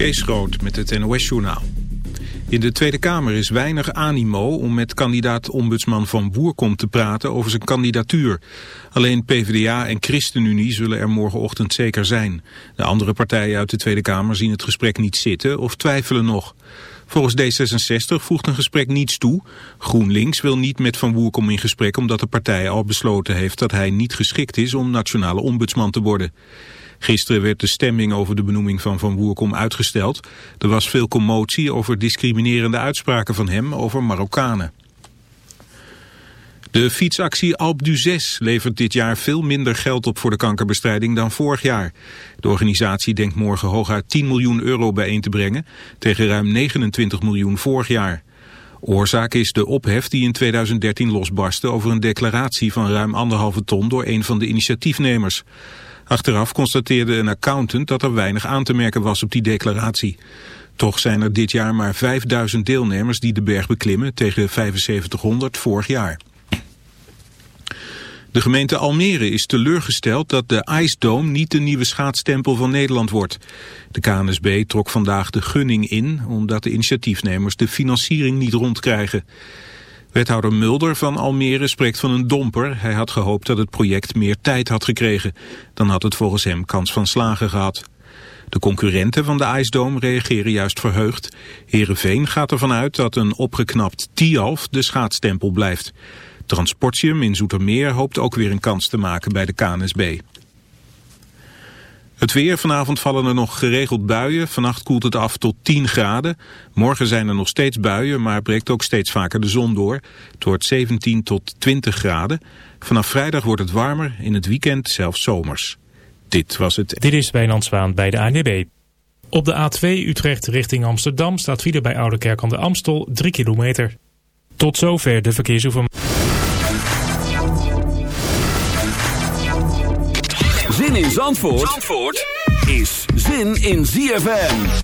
Kees Groot met het NOS-journaal. In de Tweede Kamer is weinig animo om met kandidaat-ombudsman Van Boerkom te praten over zijn kandidatuur. Alleen PvdA en ChristenUnie zullen er morgenochtend zeker zijn. De andere partijen uit de Tweede Kamer zien het gesprek niet zitten of twijfelen nog. Volgens D66 voegt een gesprek niets toe. GroenLinks wil niet met Van Woerkom in gesprek omdat de partij al besloten heeft dat hij niet geschikt is om nationale ombudsman te worden. Gisteren werd de stemming over de benoeming van Van Woerkom uitgesteld. Er was veel commotie over discriminerende uitspraken van hem over Marokkanen. De fietsactie Alp du 6 levert dit jaar veel minder geld op voor de kankerbestrijding dan vorig jaar. De organisatie denkt morgen hooguit 10 miljoen euro bijeen te brengen tegen ruim 29 miljoen vorig jaar. Oorzaak is de ophef die in 2013 losbarstte over een declaratie van ruim anderhalve ton door een van de initiatiefnemers. Achteraf constateerde een accountant dat er weinig aan te merken was op die declaratie. Toch zijn er dit jaar maar 5000 deelnemers die de berg beklimmen tegen 7500 vorig jaar. De gemeente Almere is teleurgesteld dat de Ice Dome niet de nieuwe schaatstempel van Nederland wordt. De KNSB trok vandaag de gunning in omdat de initiatiefnemers de financiering niet rondkrijgen. Wethouder Mulder van Almere spreekt van een domper. Hij had gehoopt dat het project meer tijd had gekregen. Dan had het volgens hem kans van slagen gehad. De concurrenten van de IJsdoom reageren juist verheugd. Heerenveen gaat ervan uit dat een opgeknapt Tialf de schaatstempel blijft. Transportium in Zoetermeer hoopt ook weer een kans te maken bij de KNSB. Het weer, vanavond vallen er nog geregeld buien. Vannacht koelt het af tot 10 graden. Morgen zijn er nog steeds buien, maar breekt ook steeds vaker de zon door. Het wordt 17 tot 20 graden. Vanaf vrijdag wordt het warmer, in het weekend zelfs zomers. Dit was het. Dit is Wijnand Zwaan bij de ANWB. Op de A2 Utrecht richting Amsterdam staat file bij Oude Kerk aan de Amstel 3 kilometer. Tot zover de verkeersinformatie. Zandvoort, is zin in ZFM.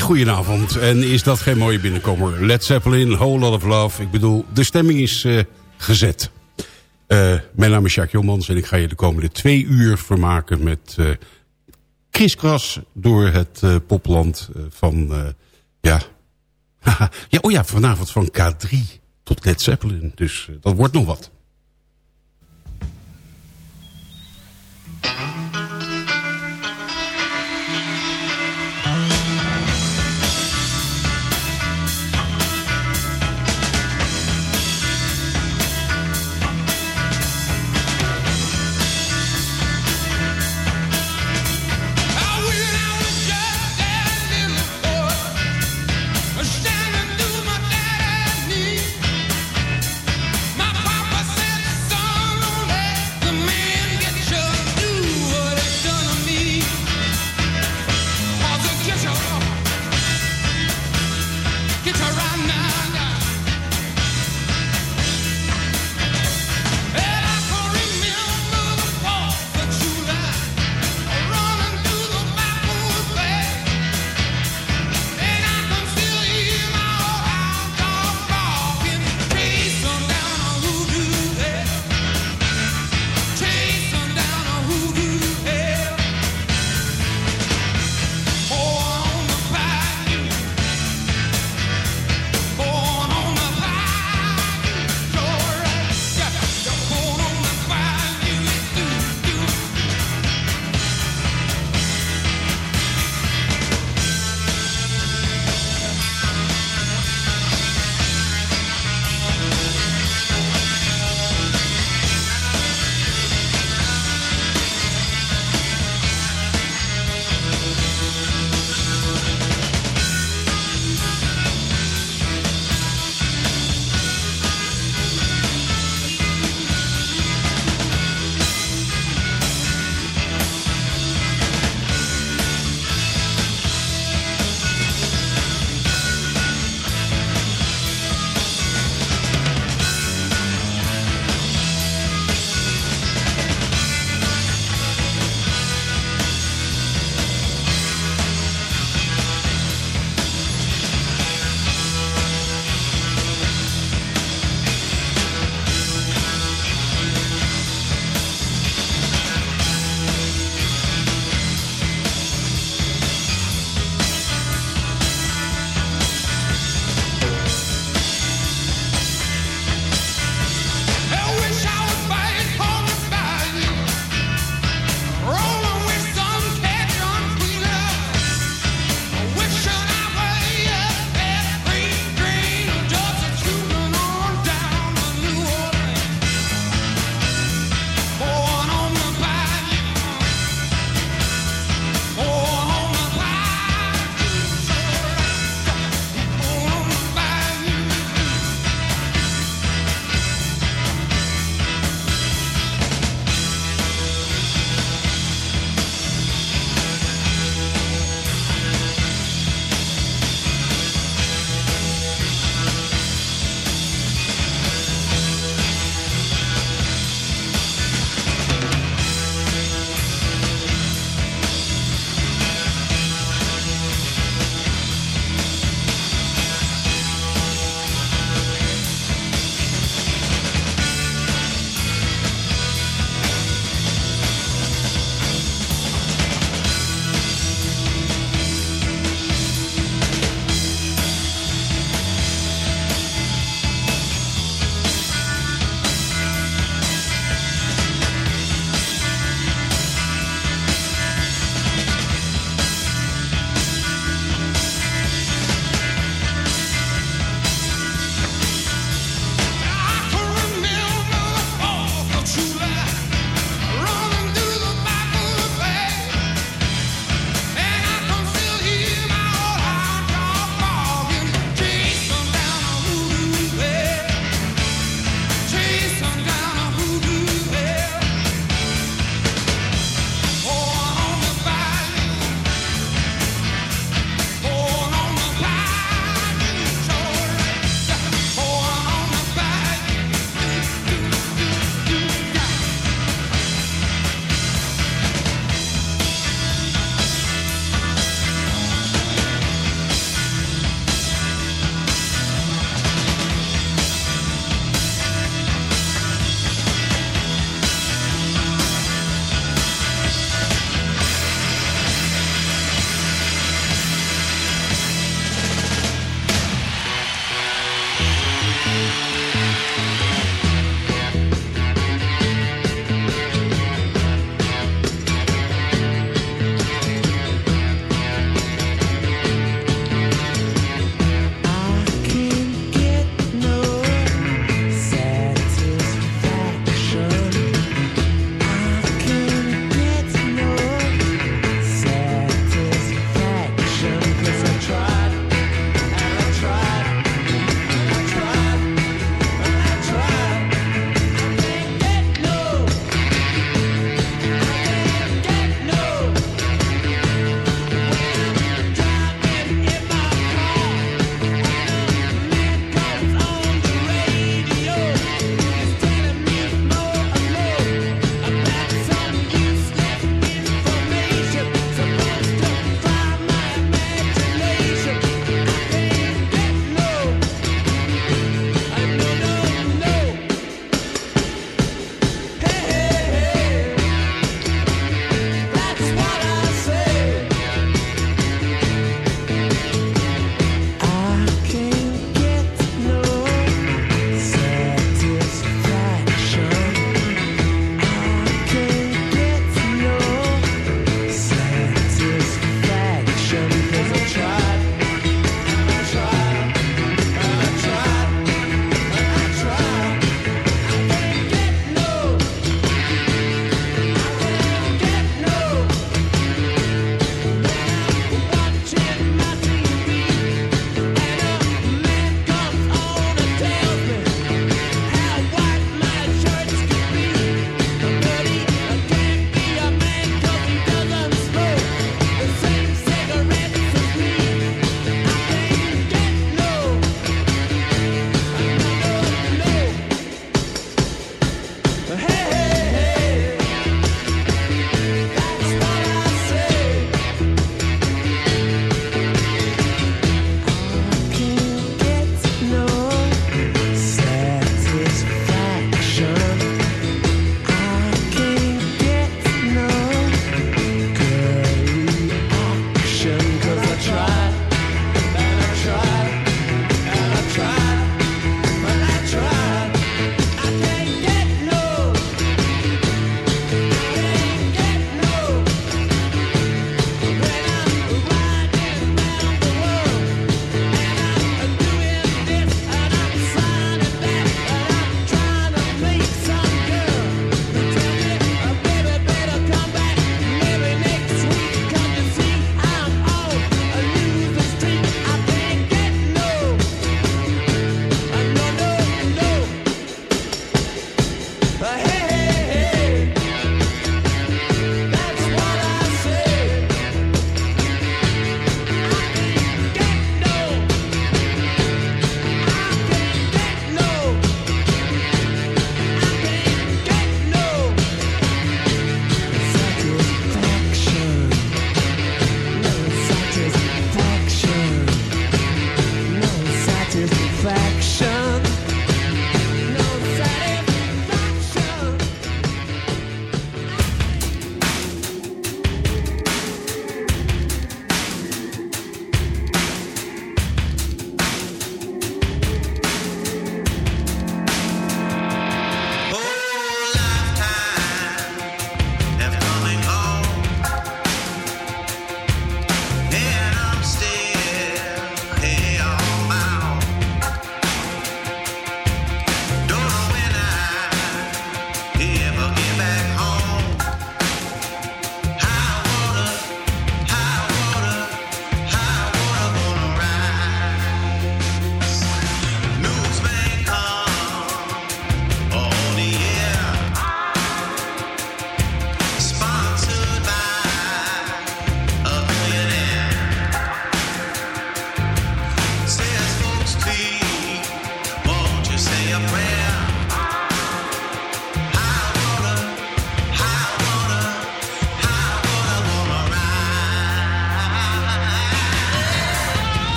Goedenavond. En is dat geen mooie binnenkomer? Led Zeppelin, Whole Lot of Love. Ik bedoel, de stemming is uh, gezet. Uh, mijn naam is Jacques Jommans en ik ga je de komende twee uur vermaken met uh, kriskras door het popland van, ja... ja, oh ja, vanavond van K3 tot Led Zeppelin. Dus dat wordt nog wat.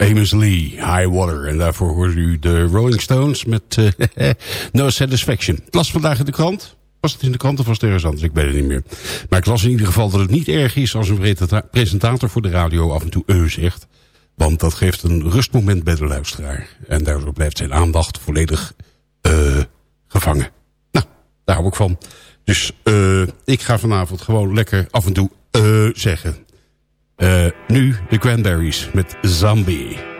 Amos Lee, High Water. En daarvoor hoorde u de Rolling Stones met uh, No Satisfaction. Ik las vandaag in de krant. Was het in de krant of was het ergens anders? Ik weet het niet meer. Maar ik las in ieder geval dat het niet erg is als een presentator voor de radio af en toe eu zegt. Want dat geeft een rustmoment bij de luisteraar. En daardoor blijft zijn aandacht volledig uh, gevangen. Nou, daar hou ik van. Dus uh, ik ga vanavond gewoon lekker af en toe zeggen. Uh, nu de Cranberries met Zombie.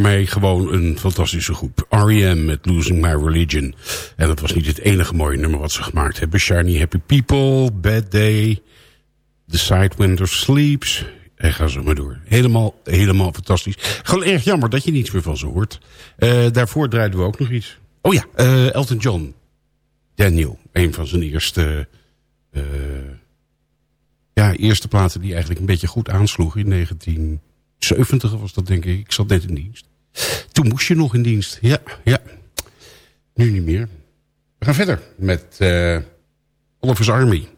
Mij gewoon een fantastische groep. R.E.M. met Losing My Religion. En dat was niet het enige mooie nummer wat ze gemaakt hebben. Shiny Happy People, Bad Day, The Sidewinder Sleeps. En ga zo maar door. Helemaal, helemaal fantastisch. Gewoon erg jammer dat je niets meer van ze hoort. Uh, daarvoor draaiden we ook nog iets. Oh ja, uh, Elton John. Daniel. Een van zijn eerste... Uh, ja, eerste platen die eigenlijk een beetje goed aansloeg in 19... 70 was dat denk ik. Ik zat net in dienst. Toen moest je nog in dienst. Ja, ja. Nu niet meer. We gaan verder met uh, Oliver's Army.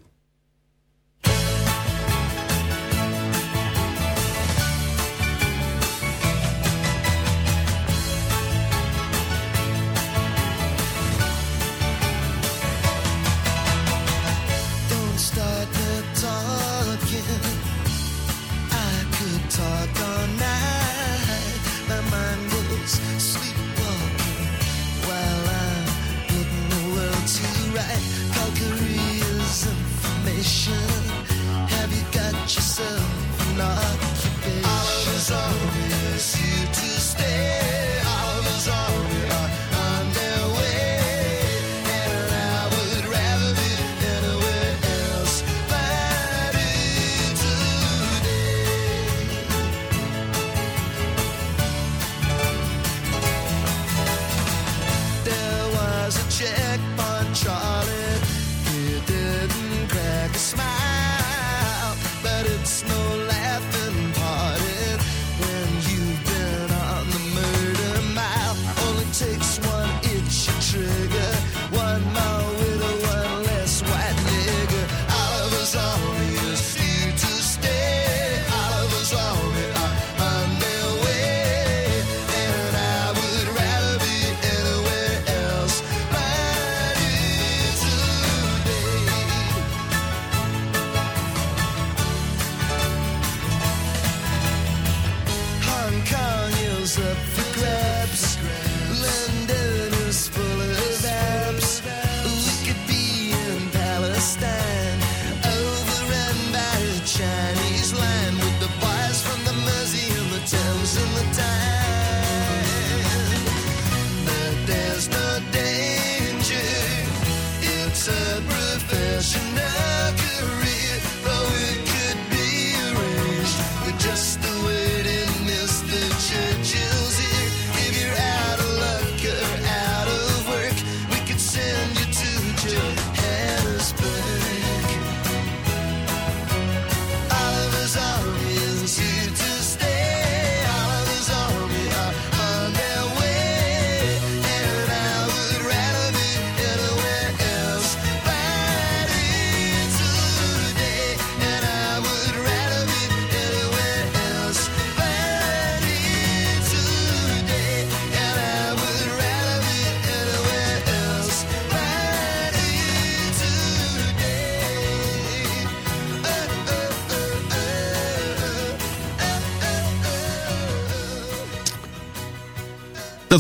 Dat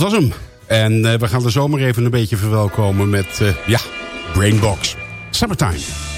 was hem. En we gaan de zomer even een beetje verwelkomen met, ja, Brainbox. Summertime.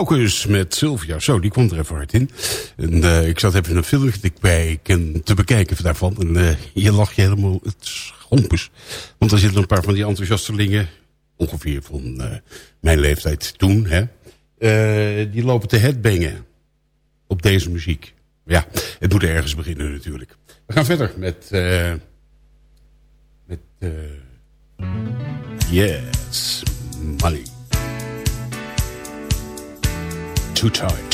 Focus met Sylvia. Zo, die komt er even hard in. En, uh, ik zat even een filmpje te, kijken, te bekijken daarvan. En je lacht je helemaal het schompes. Want er zitten een paar van die enthousiastelingen... ongeveer van uh, mijn leeftijd toen... Hè, die lopen te headbangen op deze muziek. Ja, het moet ergens beginnen natuurlijk. We gaan verder met... met yes, money. two tone.